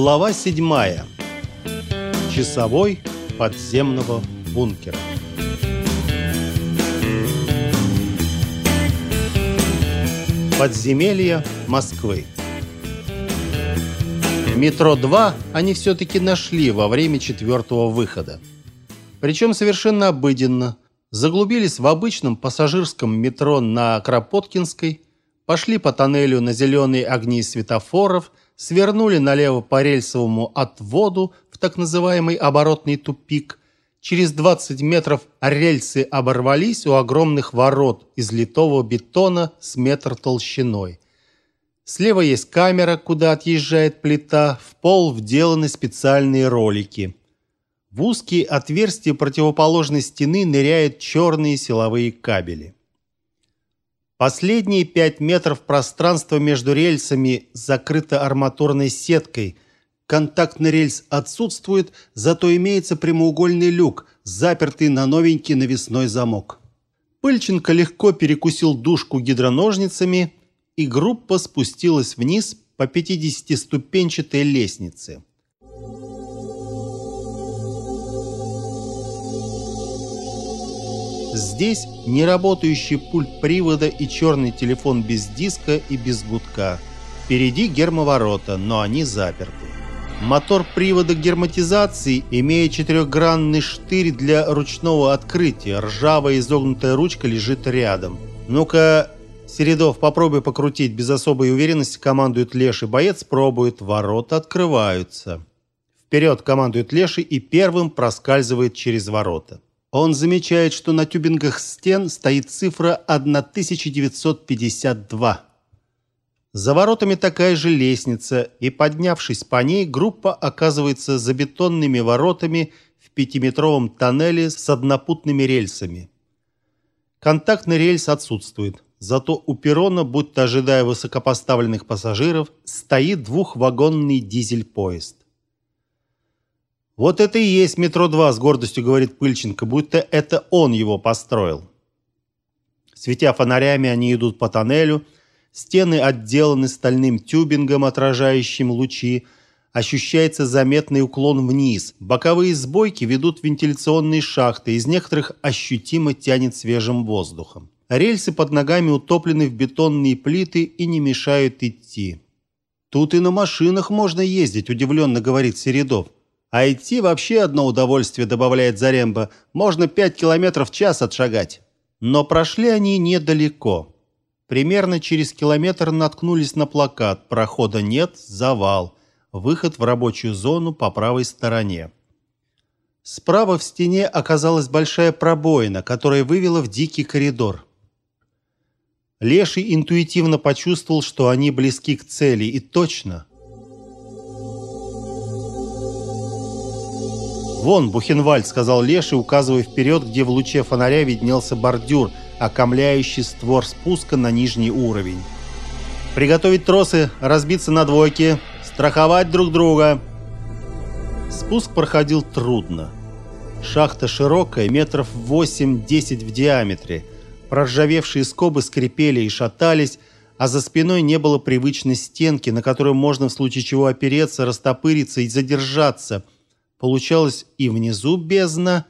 Глава 7. Часовой подземного бункера. Подземелье Москвы. Метро 2 они все-таки нашли во время четвертого выхода. Причем совершенно обыденно. Заглубились в обычном пассажирском метро на Кропоткинской, пошли по тоннелю на зеленые огни светофоров – свернули налево по рельсовому отводу в так называемый оборотный тупик. Через 20 метров рельсы оборвались у огромных ворот из литого бетона с метр толщиной. Слева есть камера, куда отъезжает плита, в пол вделаны специальные ролики. В узкие отверстия противоположной стены ныряют черные силовые кабели. Последние пять метров пространства между рельсами закрыто арматурной сеткой. Контактный рельс отсутствует, зато имеется прямоугольный люк, запертый на новенький навесной замок. Пыльченко легко перекусил дужку гидроножницами, и группа спустилась вниз по 50-ступенчатой лестнице. Здесь неработающий пульт привода и черный телефон без диска и без гудка. Впереди гермоворота, но они заперты. Мотор привода герметизации, имея четырехгранный штырь для ручного открытия, ржавая изогнутая ручка лежит рядом. «Ну-ка, Середов, попробуй покрутить». Без особой уверенности командует Леший. Боец пробует. Ворота открываются. Вперед командует Леший и первым проскальзывает через ворота. Он замечает, что на тюбингах стен стоит цифра 1952. За воротами такая же лестница, и поднявшись по ней, группа оказывается за бетонными воротами в пятиметровом тоннеле с однопутными рельсами. Контактный рельс отсутствует, зато у перрона, будто ожидая высокопоставленных пассажиров, стоит двухвагонный дизель-поезд. Вот это и есть метро 2, с гордостью говорит Пыльченко, будто это он его построил. Светя фонарями, они идут по тоннелю. Стены отделаны стальным тюбингом, отражающим лучи. Ощущается заметный уклон вниз. Боковые сбойки ведут в вентиляционные шахты. Из некоторых ощутимо тянет свежим воздухом. Рельсы под ногами утоплены в бетонные плиты и не мешают идти. Тут и на машинах можно ездить, удивленно говорит Середов. А идти вообще одно удовольствие, добавляет Заремба. Можно пять километров в час отшагать. Но прошли они недалеко. Примерно через километр наткнулись на плакат «Прохода нет, завал. Выход в рабочую зону по правой стороне». Справа в стене оказалась большая пробоина, которая вывела в дикий коридор. Леший интуитивно почувствовал, что они близки к цели, и точно – «Вон, Бухенвальд», — сказал Леший, указывая вперед, где в луче фонаря виднелся бордюр, окомляющий створ спуска на нижний уровень. «Приготовить тросы, разбиться на двойки, страховать друг друга». Спуск проходил трудно. Шахта широкая, метров 8-10 в диаметре. Проржавевшие скобы скрипели и шатались, а за спиной не было привычной стенки, на которую можно в случае чего опереться, растопыриться и задержаться – Получалось и внизу бездна,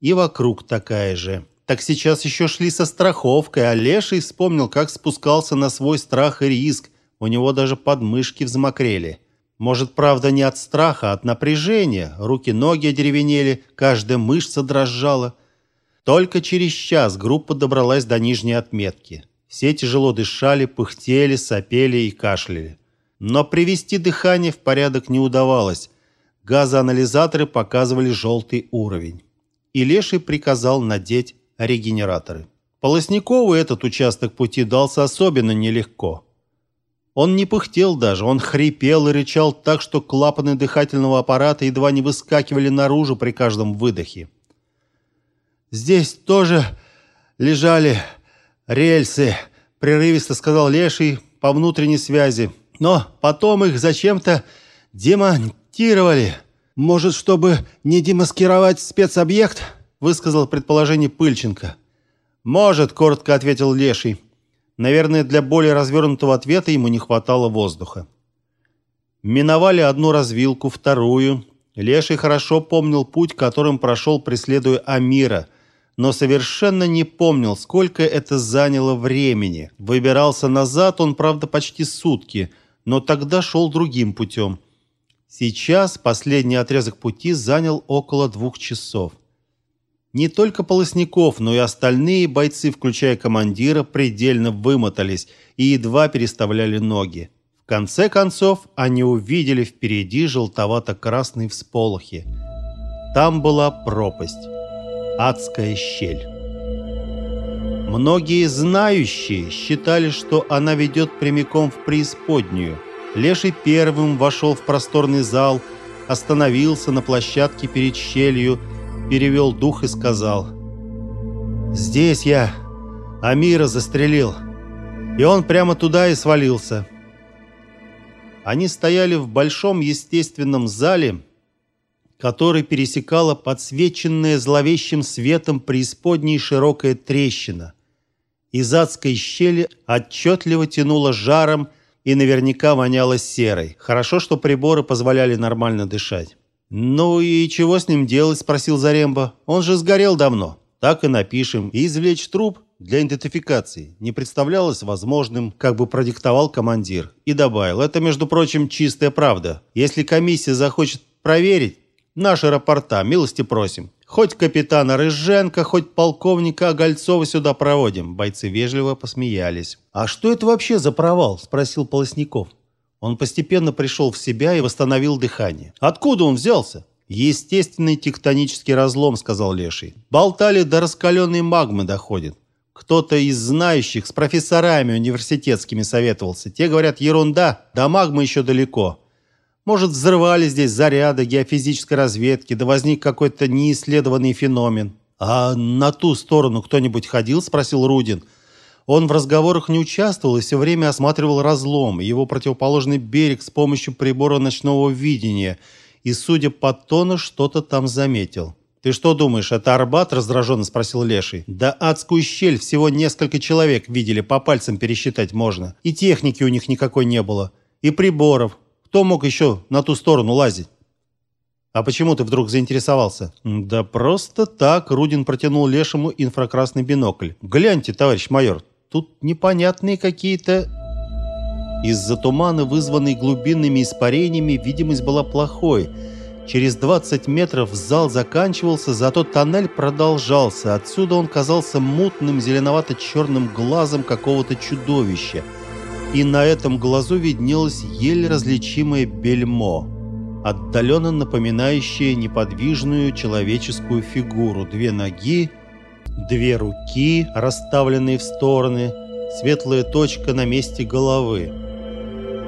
и вокруг такая же. Так сейчас еще шли со страховкой, а Леший вспомнил, как спускался на свой страх и риск. У него даже подмышки взмокрели. Может, правда, не от страха, а от напряжения. Руки-ноги одеревенели, каждая мышца дрожала. Только через час группа добралась до нижней отметки. Все тяжело дышали, пыхтели, сопели и кашляли. Но привести дыхание в порядок не удавалось. Газоанализаторы показывали желтый уровень. И Леший приказал надеть регенераторы. Полосникову этот участок пути дался особенно нелегко. Он не пыхтел даже, он хрипел и рычал так, что клапаны дыхательного аппарата едва не выскакивали наружу при каждом выдохе. «Здесь тоже лежали рельсы», — прерывисто сказал Леший по внутренней связи. «Но потом их зачем-то демон демонтировали. Может, чтобы не демаскировать спецобъект?» высказал предположение Пыльченко. «Может», — коротко ответил Леший. Наверное, для более развернутого ответа ему не хватало воздуха. Миновали одну развилку, вторую. Леший хорошо помнил путь, которым прошел, преследуя Амира, но совершенно не помнил, сколько это заняло времени. Выбирался назад он, правда, почти сутки, но тогда шел другим путем. Сейчас последний отрезок пути занял около двух часов. Не только Полосников, но и остальные бойцы, включая командира, предельно вымотались и едва переставляли ноги. В конце концов, они увидели впереди желтовато-красные всполохи. Там была пропасть. Адская щель. Многие знающие считали, что она ведет прямиком в преисподнюю. Леший первым вошел в просторный зал, остановился на площадке перед щелью перевел дух и сказал. «Здесь я Амира застрелил, и он прямо туда и свалился». Они стояли в большом естественном зале, который пересекала подсвеченная зловещим светом преисподней широкая трещина. Из адской щели отчетливо тянуло жаром и наверняка воняло серой. Хорошо, что приборы позволяли нормально дышать. «Ну и чего с ним делать?» – спросил Заремба. «Он же сгорел давно». «Так и напишем. И извлечь труп для идентификации не представлялось возможным, как бы продиктовал командир. И добавил, это, между прочим, чистая правда. Если комиссия захочет проверить, наши рапорта, милости просим. Хоть капитана Рыженко, хоть полковника Огольцова сюда проводим». Бойцы вежливо посмеялись. «А что это вообще за провал?» – спросил Полосников. Он постепенно пришел в себя и восстановил дыхание. Откуда он взялся? Естественный тектонический разлом, сказал Леший. Болтали до раскаленной магмы доходит. Кто-то из знающих с профессорами университетскими советовался. Те говорят, ерунда, до магмы еще далеко. Может, взрывали здесь заряды геофизической разведки, да возник какой-то неисследованный феномен. А на ту сторону кто-нибудь ходил, спросил Рудин. Он в разговорах не участвовал и все время осматривал разлом, его противоположный берег с помощью прибора ночного видения, и, судя по тону, что-то там заметил. «Ты что думаешь, это Арбат?» – раздраженно спросил Леший. «Да адскую щель всего несколько человек видели, по пальцам пересчитать можно. И техники у них никакой не было. И приборов. Кто мог еще на ту сторону лазить?» «А почему ты вдруг заинтересовался?» «Да просто так», – Рудин протянул Лешему инфракрасный бинокль. «Гляньте, товарищ майор, Тут непонятные какие-то... Из-за тумана, вызванной глубинными испарениями, видимость была плохой. Через 20 метров зал заканчивался, зато тоннель продолжался. Отсюда он казался мутным зеленовато-черным глазом какого-то чудовища. И на этом глазу виднелось еле различимое бельмо, отдаленно напоминающее неподвижную человеческую фигуру. Две ноги Две руки, расставленные в стороны, светлая точка на месте головы.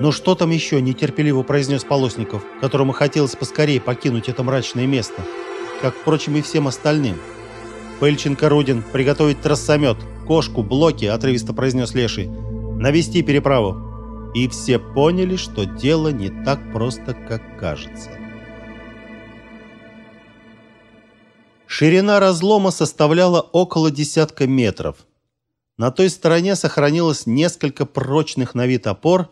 «Ну что там еще?» – нетерпеливо произнес Полосников, которому хотелось поскорее покинуть это мрачное место, как, впрочем, и всем остальным. «Пыльченко, Рудин, приготовить трассомет, кошку, блоки», – отрывисто произнес Леший. «Навести переправу». И все поняли, что дело не так просто, как кажется. Ширина разлома составляла около десятка метров. На той стороне сохранилось несколько прочных на вид опор,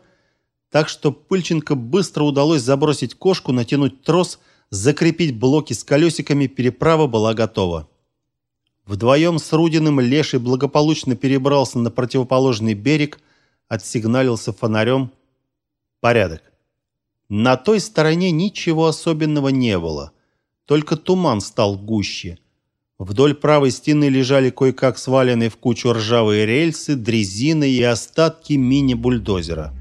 так что Пыльченко быстро удалось забросить кошку, натянуть трос, закрепить блоки с колесиками, переправа была готова. Вдвоем с Рудиным Леший благополучно перебрался на противоположный берег, отсигналился фонарем. Порядок. На той стороне ничего особенного не было – только туман стал гуще. Вдоль правой стены лежали кое-как сваленные в кучу ржавые рельсы, дрезины и остатки мини-бульдозера.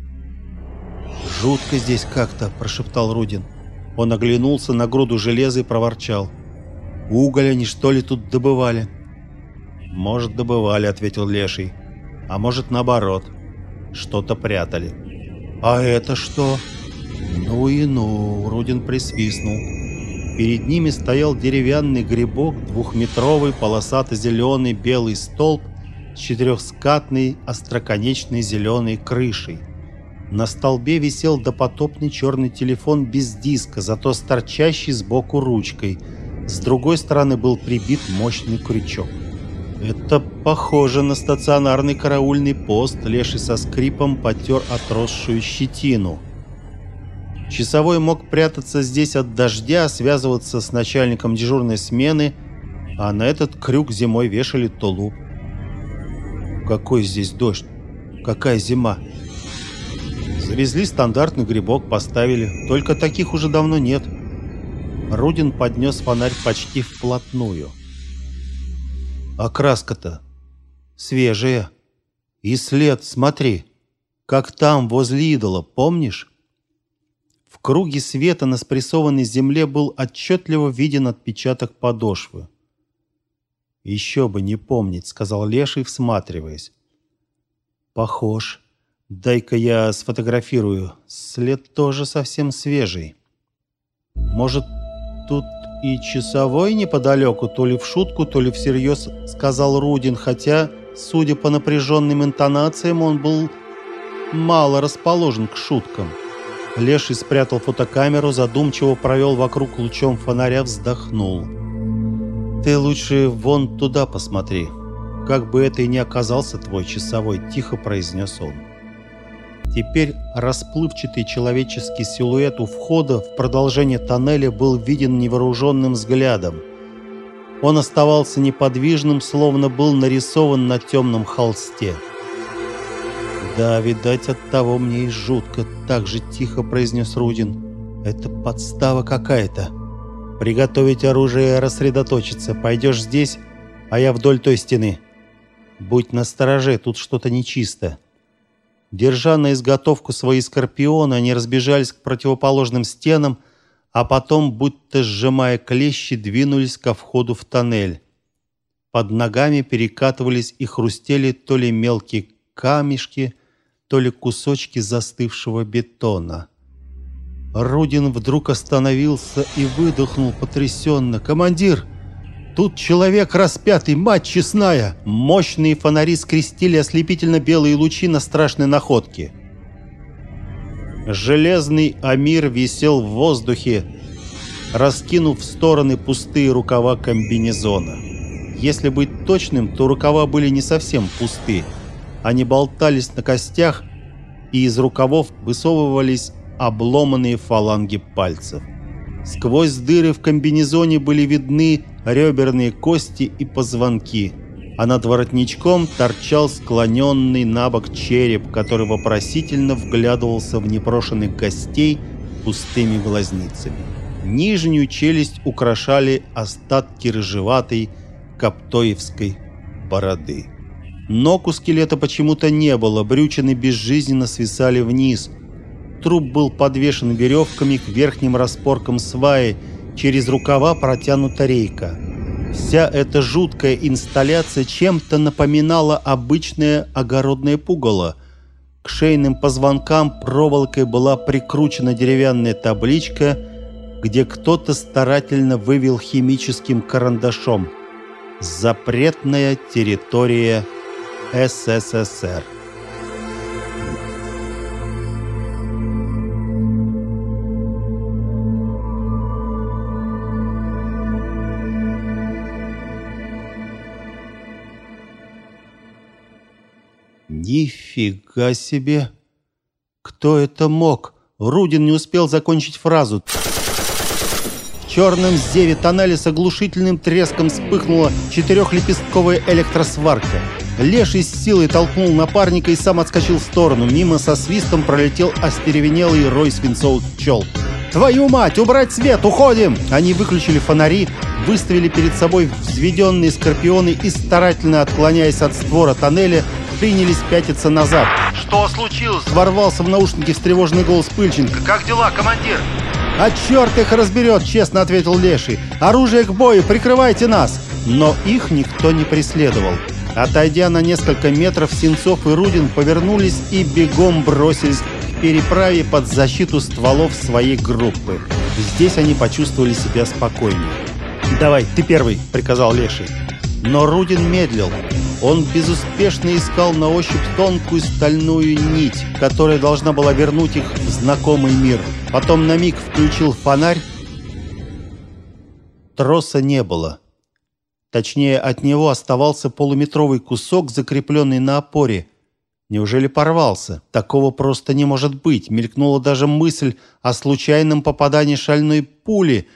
«Жутко здесь как-то», – прошептал Рудин. Он оглянулся на груду железа и проворчал. «Уголь они что ли тут добывали?» «Может, добывали», – ответил Леший. «А может, наоборот. Что-то прятали». «А это что?» «Ну и ну», – Рудин присвистнул. Перед ними стоял деревянный грибок, двухметровый полосато-зеленый белый столб с четырехскатной остроконечной зеленой крышей. На столбе висел допотопный черный телефон без диска, зато с торчащей сбоку ручкой. С другой стороны был прибит мощный крючок. Это похоже на стационарный караульный пост, леший со скрипом потер отросшую щетину. Часовой мог прятаться здесь от дождя, связываться с начальником дежурной смены, а на этот крюк зимой вешали тулуп. Какой здесь дождь? Какая зима? Завезли стандартный грибок, поставили. Только таких уже давно нет. Рудин поднес фонарь почти вплотную. Окраска-то свежая. И след, смотри, как там, возле идола, помнишь? В круге света на спрессованной земле был отчетливо виден отпечаток подошвы. «Еще бы не помнить», — сказал Леший, всматриваясь. «Похож. Дай-ка я сфотографирую. След тоже совсем свежий. Может, тут и часовой неподалеку, то ли в шутку, то ли всерьез», — сказал Рудин, хотя, судя по напряженным интонациям, он был мало расположен к шуткам. Леший спрятал фотокамеру, задумчиво провел вокруг лучом фонаря, вздохнул. «Ты лучше вон туда посмотри. Как бы это и не оказался твой часовой», — тихо произнес он. Теперь расплывчатый человеческий силуэт у входа в продолжение тоннеля был виден невооруженным взглядом. Он оставался неподвижным, словно был нарисован на темном холсте. «Да, видать, от того мне и жутко», — так же тихо произнес Рудин. «Это подстава какая-то. Приготовить оружие и рассредоточиться. Пойдешь здесь, а я вдоль той стены. Будь настороже, тут что-то нечисто». Держа на изготовку свои скорпионы, они разбежались к противоположным стенам, а потом, будто сжимая клещи, двинулись ко входу в тоннель. Под ногами перекатывались и хрустели то ли мелкие камешки, то ли кусочки застывшего бетона. Рудин вдруг остановился и выдохнул потрясенно. «Командир, тут человек распятый, мать честная!» Мощные фонари скрестили ослепительно белые лучи на страшной находке. Железный Амир висел в воздухе, раскинув в стороны пустые рукава комбинезона. Если быть точным, то рукава были не совсем пустые. Они болтались на костях, и из рукавов высовывались обломанные фаланги пальцев. Сквозь дыры в комбинезоне были видны реберные кости и позвонки, а над воротничком торчал склоненный на бок череп, который вопросительно вглядывался в непрошенных гостей пустыми глазницами. Нижнюю челюсть украшали остатки рыжеватой коптоевской бороды. Ног у скелета почему-то не было, брючины безжизненно свисали вниз. Труп был подвешен веревками к верхним распоркам сваи, через рукава протянута рейка. Вся эта жуткая инсталляция чем-то напоминала обычное огородное пугало. К шейным позвонкам проволокой была прикручена деревянная табличка, где кто-то старательно вывел химическим карандашом «Запретная территория СССР. Нифига себе! Кто это мог? Рудин не успел закончить фразу. В черном зеве тоннеля с оглушительным треском вспыхнула четырехлепестковая электросварка. Леший с силой толкнул напарника и сам отскочил в сторону. Мимо со свистом пролетел остеревенелый рой свинцовых пчел. «Твою мать! Убрать свет! Уходим!» Они выключили фонари, выставили перед собой взведенные скорпионы и, старательно отклоняясь от створа тоннеля, принялись пятиться назад. «Что случилось?» Ворвался в наушники встревоженный голос Пыльченко. «Как дела, командир?» «А черт их разберет!» — честно ответил Леший. «Оружие к бою! Прикрывайте нас!» Но их никто не преследовал. Отойдя на несколько метров, Сенцов и Рудин повернулись и бегом бросились к переправе под защиту стволов своей группы. Здесь они почувствовали себя спокойнее. «Давай, ты первый», — приказал Леший. Но Рудин медлил. Он безуспешно искал на ощупь тонкую стальную нить, которая должна была вернуть их в знакомый мир. Потом на миг включил фонарь. Троса не было. Точнее, от него оставался полуметровый кусок, закрепленный на опоре. Неужели порвался? Такого просто не может быть. Мелькнула даже мысль о случайном попадании шальной пули.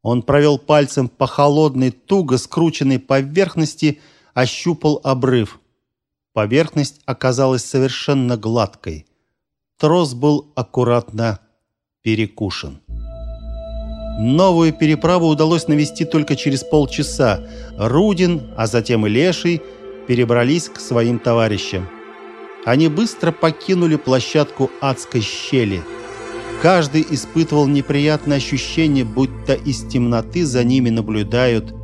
Он провел пальцем по холодной, туго скрученной поверхности, ощупал обрыв. Поверхность оказалась совершенно гладкой. Трос был аккуратно перекушен. Новую переправу удалось навести только через полчаса. Рудин, а затем и Леший перебрались к своим товарищам. Они быстро покинули площадку адской щели. Каждый испытывал неприятное ощущение, будто из темноты за ними наблюдают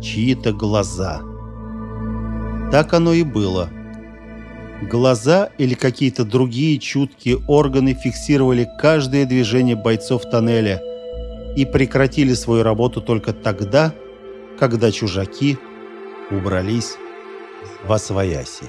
чьи-то глаза. Так оно и было. Глаза или какие-то другие чуткие органы фиксировали каждое движение бойцов тоннеля и прекратили свою работу только тогда, когда чужаки убрались во свояси.